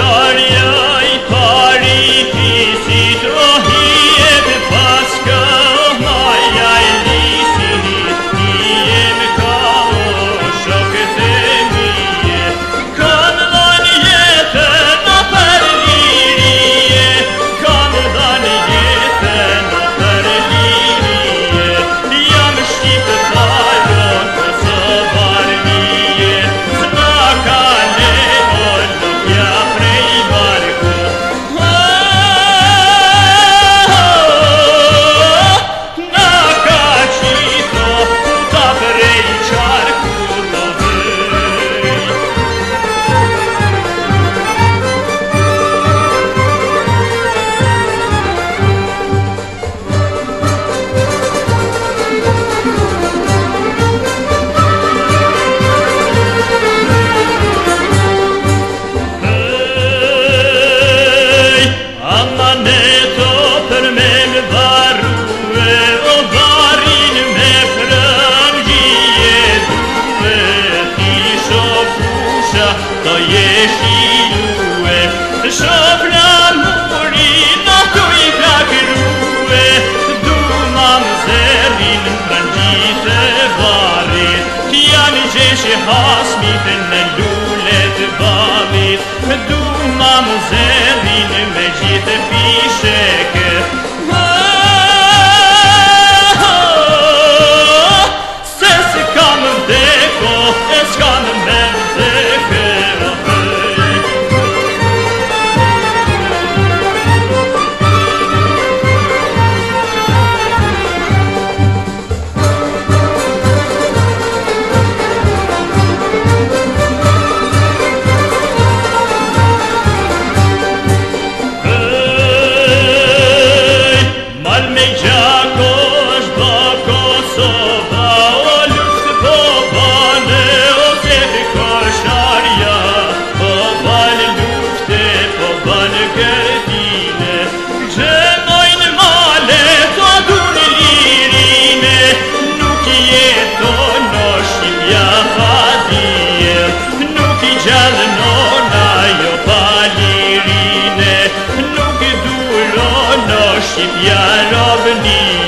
这里。Do jesht i lue Shoflar mund të linë A këtë i blakë lue Duna muzerinë Në kranjit e varit Këtë janë i gjesh e hasmit E në lullet e babit Duna muzerinë Me gjitë e Gjë mojnë male të adun lirinë Nuk jeto në shqipja Nuk gjallë nona jo pa lirinë Nuk duro në shqipja rovninë